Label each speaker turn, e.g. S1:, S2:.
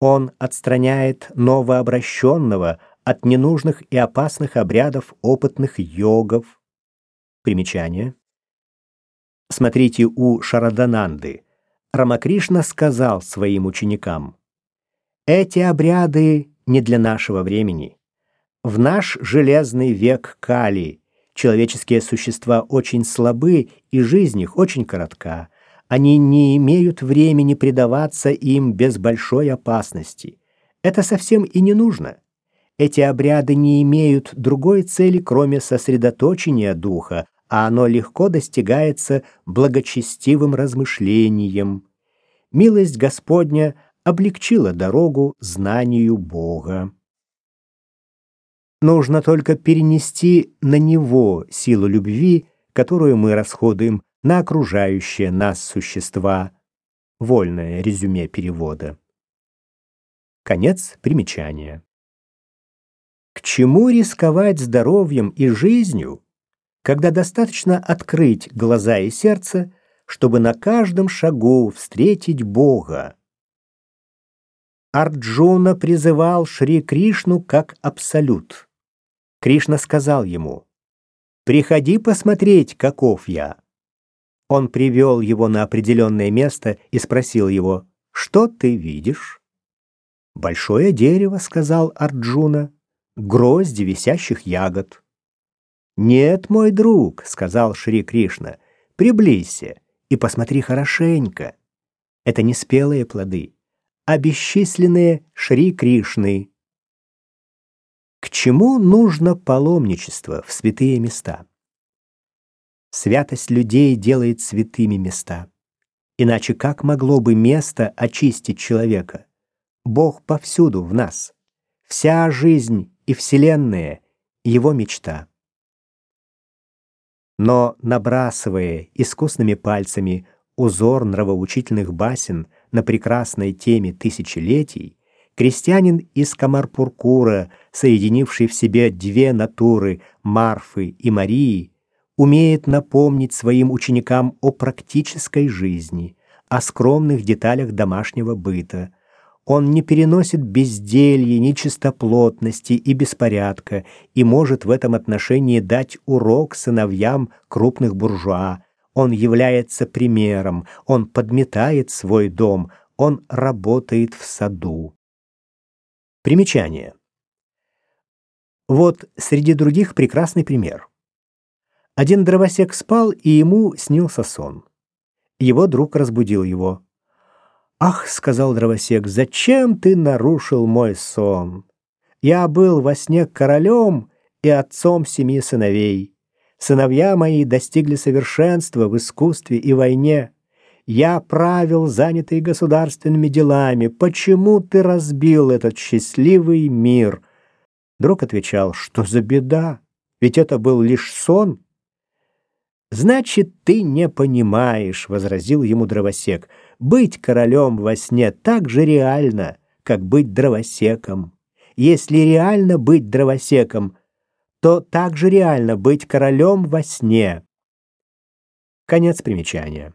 S1: Он отстраняет новообращенного от ненужных и опасных обрядов опытных йогов. Примечание. Смотрите у Шарадананды. Рамакришна сказал своим ученикам, «Эти обряды не для нашего времени. В наш железный век Кали человеческие существа очень слабы, и жизнь их очень коротка. Они не имеют времени предаваться им без большой опасности. Это совсем и не нужно. Эти обряды не имеют другой цели, кроме сосредоточения духа, а оно легко достигается благочестивым размышлением. Милость Господня облегчила дорогу знанию Бога. Нужно только перенести на Него силу любви, которую мы расходуем на окружающие нас существа. Вольное резюме перевода. Конец примечания. К чему рисковать здоровьем и жизнью, когда достаточно открыть глаза и сердце, чтобы на каждом шагу встретить Бога? Арджуна призывал Шри Кришну как абсолют. Кришна сказал ему, «Приходи посмотреть, каков я». Он привел его на определенное место и спросил его, «Что ты видишь?» «Большое дерево», — сказал Арджуна грозди висящих ягод. «Нет, мой друг», — сказал Шри Кришна, — «приблизься и посмотри хорошенько. Это не спелые плоды, а бесчисленные Шри Кришны». К чему нужно паломничество в святые места? Святость людей делает святыми места. Иначе как могло бы место очистить человека? Бог повсюду в нас. Вся жизнь и Вселенная — его мечта. Но, набрасывая искусными пальцами узор нравоучительных басен на прекрасной теме тысячелетий, крестьянин из Камарпуркура, соединивший в себе две натуры Марфы и Марии, умеет напомнить своим ученикам о практической жизни, о скромных деталях домашнего быта, он не переносит безделья, нечистоплотности и беспорядка и может в этом отношении дать урок сыновьям крупных буржуа. Он является примером, он подметает свой дом, он работает в саду. Примечание. Вот среди других прекрасный пример. Один дровосек спал, и ему снился сон. Его друг разбудил его. «Ах», — сказал дровосек, — «зачем ты нарушил мой сон? Я был во сне королем и отцом семи сыновей. Сыновья мои достигли совершенства в искусстве и войне. Я правил, занятый государственными делами. Почему ты разбил этот счастливый мир?» Друг отвечал, «Что за беда? Ведь это был лишь сон». «Значит, ты не понимаешь», — возразил ему дровосек, — «быть королем во сне так же реально, как быть дровосеком. Если реально быть дровосеком, то так же реально быть королем во сне». Конец примечания.